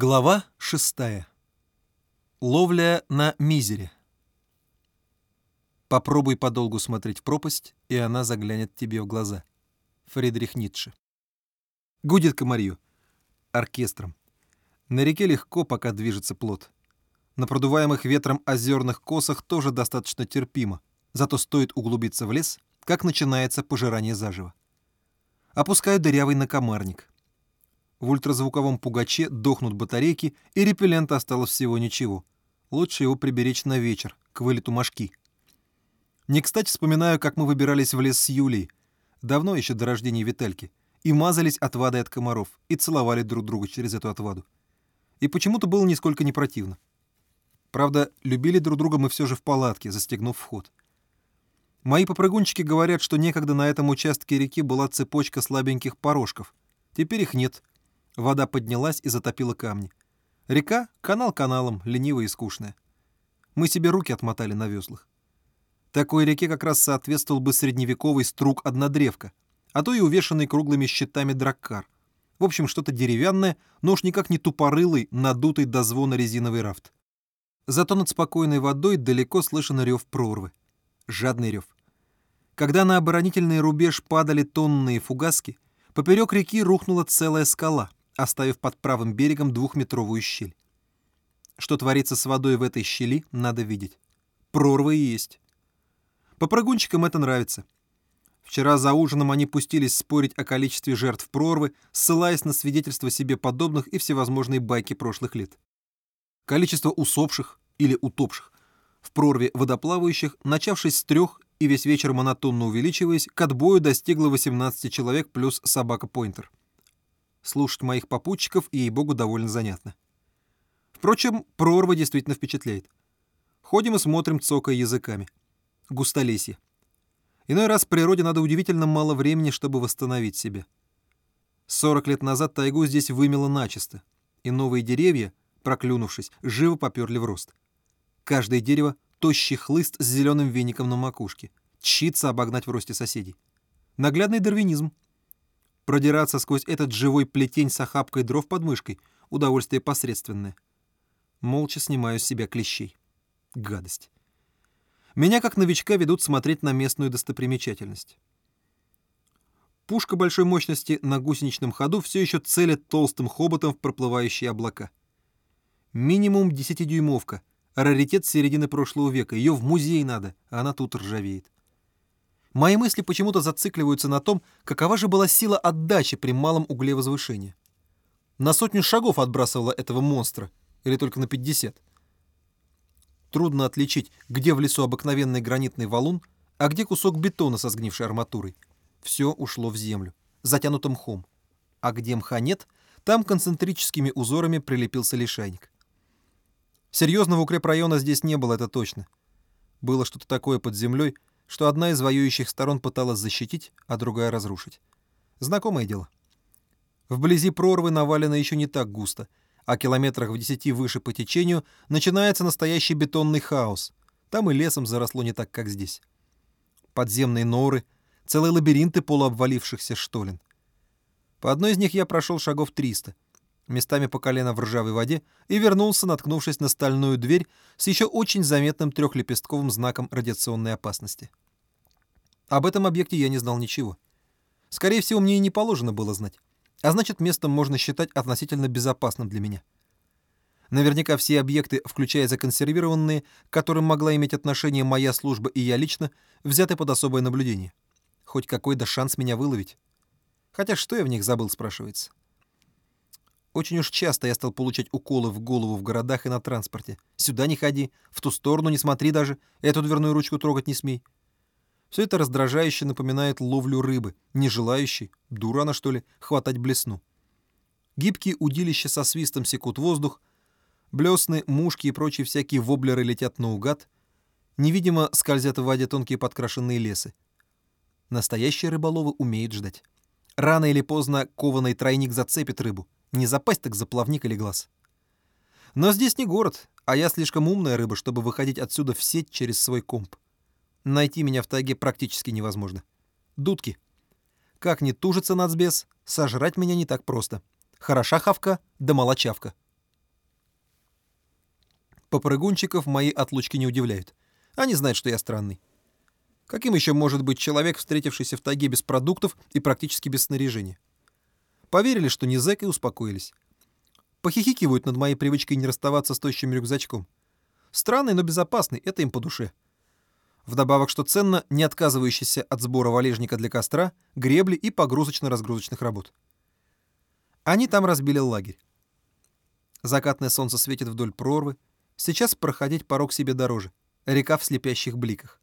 Глава шестая. Ловля на мизере. Попробуй подолгу смотреть в пропасть, и она заглянет тебе в глаза. Фридрих Ницше. Гудит комарью. Оркестром. На реке легко, пока движется плод. На продуваемых ветром озерных косах тоже достаточно терпимо, зато стоит углубиться в лес, как начинается пожирание заживо. Опускаю дырявый накомарник. В ультразвуковом пугаче дохнут батарейки, и репеллента осталось всего ничего. Лучше его приберечь на вечер, к вылету мошки. Не кстати вспоминаю, как мы выбирались в лес с Юлей, давно еще до рождения Витальки, и мазались отвадой от комаров, и целовали друг друга через эту отваду. И почему-то было нисколько не противно. Правда, любили друг друга мы все же в палатке, застегнув вход. Мои попрыгунчики говорят, что некогда на этом участке реки была цепочка слабеньких порожков. Теперь их нет, Вода поднялась и затопила камни. Река — канал каналом, ленивая и скучная. Мы себе руки отмотали на веслах. Такой реке как раз соответствовал бы средневековый струк однодревка, а то и увешанный круглыми щитами драккар. В общем, что-то деревянное, но уж никак не тупорылый, надутый до звона резиновый рафт. Зато над спокойной водой далеко слышен рев прорвы. Жадный рев. Когда на оборонительный рубеж падали тонные фугаски, поперек реки рухнула целая скала — оставив под правым берегом двухметровую щель. Что творится с водой в этой щели, надо видеть. Прорвы есть. Попрыгунчикам это нравится. Вчера за ужином они пустились спорить о количестве жертв прорвы, ссылаясь на свидетельства себе подобных и всевозможные байки прошлых лет. Количество усопших или утопших в прорве водоплавающих, начавшись с трех и весь вечер монотонно увеличиваясь, к отбою достигло 18 человек плюс собака-пойнтер. Слушать моих попутчиков, ей-богу, довольно занятно. Впрочем, прорва действительно впечатляет. Ходим и смотрим, цокая языками. Густолесье. Иной раз в природе надо удивительно мало времени, чтобы восстановить себя. 40 лет назад тайгу здесь вымело начисто, и новые деревья, проклюнувшись, живо поперли в рост. Каждое дерево — тощий хлыст с зеленым веником на макушке, чится обогнать в росте соседей. Наглядный дарвинизм — Продираться сквозь этот живой плетень с охапкой дров под мышкой — удовольствие посредственное. Молча снимаю с себя клещей. Гадость. Меня, как новичка, ведут смотреть на местную достопримечательность. Пушка большой мощности на гусеничном ходу все еще целит толстым хоботом в проплывающие облака. Минимум 10-дюймовка. Раритет середины прошлого века. Ее в музей надо, а она тут ржавеет. Мои мысли почему-то зацикливаются на том, какова же была сила отдачи при малом угле возвышения. На сотню шагов отбрасывала этого монстра, или только на 50. Трудно отличить, где в лесу обыкновенный гранитный валун, а где кусок бетона со сгнившей арматурой. Все ушло в землю, затянутым мхом. А где мха нет, там концентрическими узорами прилепился лишайник. Серьезного укрепрайона здесь не было, это точно. Было что-то такое под землей, что одна из воюющих сторон пыталась защитить, а другая разрушить. Знакомое дело. Вблизи прорвы навалено еще не так густо, а километрах в десяти выше по течению начинается настоящий бетонный хаос. Там и лесом заросло не так, как здесь. Подземные норы, целые лабиринты полуобвалившихся штолен. По одной из них я прошел шагов 300, местами по колено в ржавой воде, и вернулся, наткнувшись на стальную дверь с еще очень заметным трехлепестковым знаком радиационной опасности. Об этом объекте я не знал ничего. Скорее всего, мне и не положено было знать. А значит, местом можно считать относительно безопасным для меня. Наверняка все объекты, включая законсервированные, к которым могла иметь отношение моя служба и я лично, взяты под особое наблюдение. Хоть какой-то шанс меня выловить. Хотя что я в них забыл, спрашивается. Очень уж часто я стал получать уколы в голову в городах и на транспорте. Сюда не ходи, в ту сторону не смотри даже, эту дверную ручку трогать не смей. Все это раздражающе напоминает ловлю рыбы, не желающей, дура она что ли, хватать блесну. Гибкие удилища со свистом секут воздух, блесны, мушки и прочие всякие воблеры летят наугад, невидимо скользят в воде тонкие подкрашенные лесы. Настоящие рыболовы умеют ждать. Рано или поздно кованый тройник зацепит рыбу. Не запасть так за плавник или глаз. Но здесь не город, а я слишком умная рыба, чтобы выходить отсюда в сеть через свой комп. Найти меня в тайге практически невозможно. Дудки. Как не тужится нацбес, сожрать меня не так просто. Хороша хавка, да молочавка. Попрыгунчиков мои отлучки не удивляют. Они знают, что я странный. Каким еще может быть человек, встретившийся в тайге без продуктов и практически без снаряжения? Поверили, что не зэк, и успокоились. Похихикивают над моей привычкой не расставаться с тощим рюкзачком. Странный, но безопасный, это им по душе. Вдобавок, что ценно, не отказывающийся от сбора валежника для костра, гребли и погрузочно-разгрузочных работ. Они там разбили лагерь. Закатное солнце светит вдоль прорвы. Сейчас проходить порог себе дороже. Река в слепящих бликах.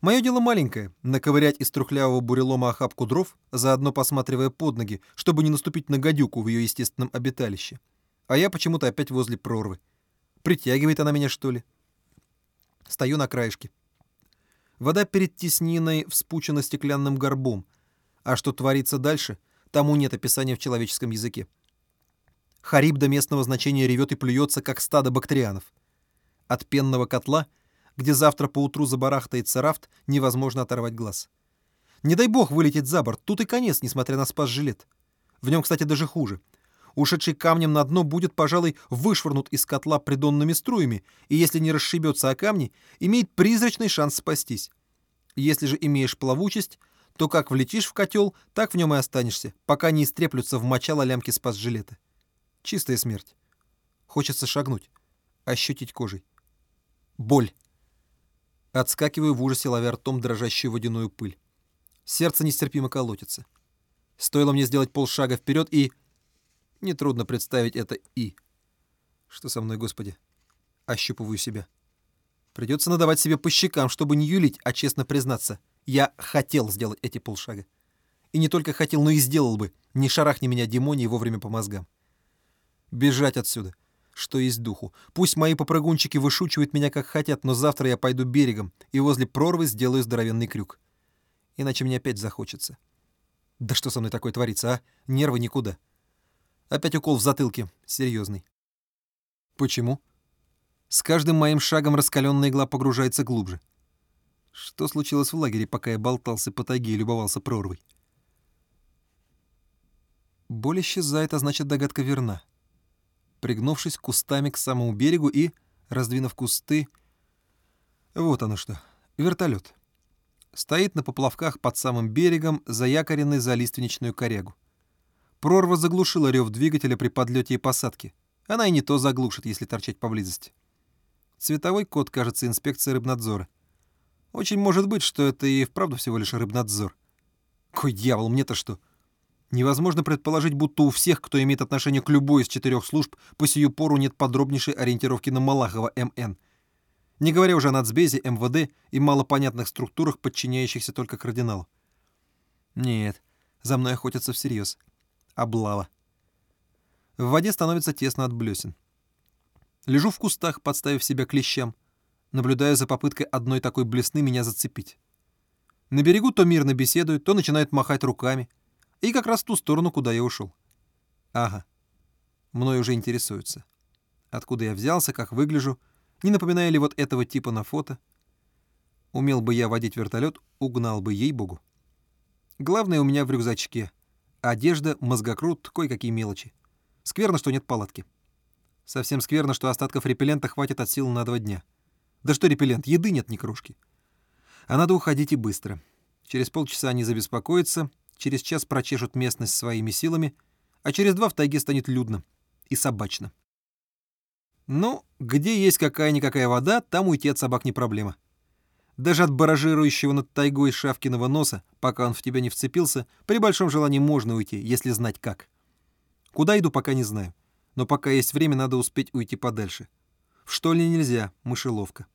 Мое дело маленькое — наковырять из трухлявого бурелома охапку дров, заодно посматривая под ноги, чтобы не наступить на гадюку в ее естественном обиталище. А я почему-то опять возле прорвы. Притягивает она меня, что ли? Стою на краешке. Вода перед тесниной вспучена стеклянным горбом. А что творится дальше, тому нет описания в человеческом языке. Хариб до местного значения ревет и плюется, как стадо бактерианов. От пенного котла — где завтра поутру забарахтается рафт, невозможно оторвать глаз. Не дай бог вылететь за борт, тут и конец, несмотря на спас-жилет. В нем, кстати, даже хуже. Ушедший камнем на дно будет, пожалуй, вышвырнут из котла придонными струями, и если не расшибется о камни, имеет призрачный шанс спастись. Если же имеешь плавучесть, то как влетишь в котел, так в нем и останешься, пока не истреплются в мочало лямки спас-жилета. Чистая смерть. Хочется шагнуть, ощутить кожей. Боль. Отскакиваю в ужасе, ловя ртом дрожащую водяную пыль. Сердце нестерпимо колотится. Стоило мне сделать полшага вперед и... Нетрудно представить это «и». Что со мной, Господи? Ощупываю себя. Придется надавать себе по щекам, чтобы не юлить, а честно признаться. Я хотел сделать эти полшага. И не только хотел, но и сделал бы. Не шарахни меня демоний вовремя по мозгам. Бежать отсюда что есть духу. Пусть мои попрыгунчики вышучивают меня как хотят, но завтра я пойду берегом и возле прорвы сделаю здоровенный крюк. Иначе мне опять захочется. Да что со мной такое творится, а? Нервы никуда. Опять укол в затылке. Серьезный. Почему? С каждым моим шагом раскаленная игла погружается глубже. Что случилось в лагере, пока я болтался по тайге и любовался прорвой? Боль исчезает, а значит, догадка верна пригнувшись кустами к самому берегу и, раздвинув кусты... Вот оно что, вертолет. Стоит на поплавках под самым берегом, заякоренный за лиственничную корягу. Прорва заглушила рев двигателя при подлете и посадке. Она и не то заглушит, если торчать поблизости. Цветовой код, кажется, инспекция рыбнадзора. Очень может быть, что это и вправду всего лишь рыбнадзор. Кой дьявол, мне-то что? Невозможно предположить, будто у всех, кто имеет отношение к любой из четырех служб, по сию пору нет подробнейшей ориентировки на Малахова МН. Не говоря уже о нацбезе, МВД и малопонятных структурах, подчиняющихся только кардиналу. Нет, за мной охотятся всерьез. Облава. В воде становится тесно от блесен. Лежу в кустах, подставив себя клещам, наблюдая за попыткой одной такой блесны меня зацепить. На берегу то мирно беседуют, то начинают махать руками — и как раз в ту сторону, куда я ушел. Ага. Мной уже интересуются. Откуда я взялся, как выгляжу, не напоминаю ли вот этого типа на фото. Умел бы я водить вертолет, угнал бы ей-богу. Главное у меня в рюкзачке. Одежда, мозгокрут, кое-какие мелочи. Скверно, что нет палатки. Совсем скверно, что остатков репеллента хватит от сил на два дня. Да что репеллент, еды нет ни кружки. А надо уходить и быстро. Через полчаса они забеспокоятся, через час прочешут местность своими силами, а через два в тайге станет людно и собачно. Ну, где есть какая-никакая вода, там уйти от собак не проблема. Даже от баражирующего над тайгой шавкиного носа, пока он в тебя не вцепился, при большом желании можно уйти, если знать как. Куда иду, пока не знаю. Но пока есть время, надо успеть уйти подальше. В штольне нельзя, мышеловка.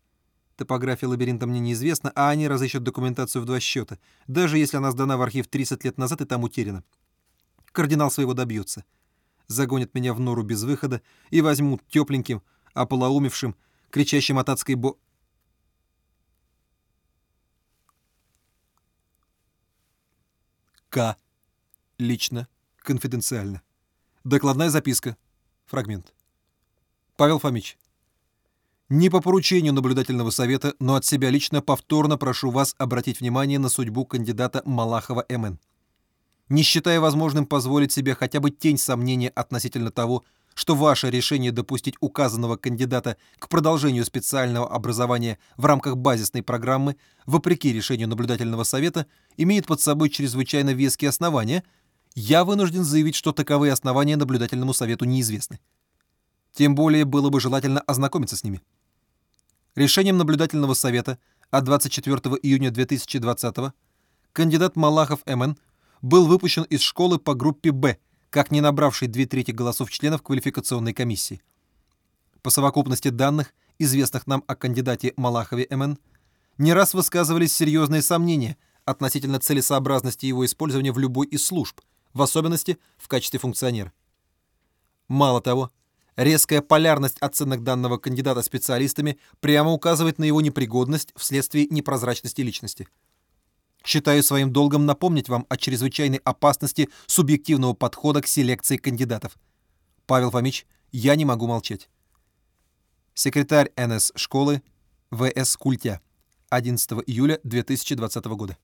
Топография лабиринта мне неизвестна, а они разыщут документацию в два счета, даже если она сдана в архив 30 лет назад и там утеряна. Кардинал своего добьется. Загонят меня в нору без выхода и возьмут тепленьким, ополоумевшим, кричащим от адской бо... К. Лично. Конфиденциально. Докладная записка. Фрагмент. Павел Фомич. Не по поручению наблюдательного совета, но от себя лично повторно прошу вас обратить внимание на судьбу кандидата Малахова МН. Не считая возможным позволить себе хотя бы тень сомнения относительно того, что ваше решение допустить указанного кандидата к продолжению специального образования в рамках базисной программы, вопреки решению наблюдательного совета, имеет под собой чрезвычайно веские основания, я вынужден заявить, что таковые основания наблюдательному совету неизвестны. Тем более было бы желательно ознакомиться с ними. Решением наблюдательного совета от 24 июня 2020 кандидат Малахов МН был выпущен из школы по группе «Б», как не набравший две трети голосов членов квалификационной комиссии. По совокупности данных, известных нам о кандидате Малахове МН, не раз высказывались серьезные сомнения относительно целесообразности его использования в любой из служб, в особенности в качестве функционера. Мало того, резкая полярность оценок данного кандидата специалистами прямо указывает на его непригодность вследствие непрозрачности личности. Считаю своим долгом напомнить вам о чрезвычайной опасности субъективного подхода к селекции кандидатов. Павел Фомич, я не могу молчать. Секретарь НС школы В.С. Культя. 11 июля 2020 года.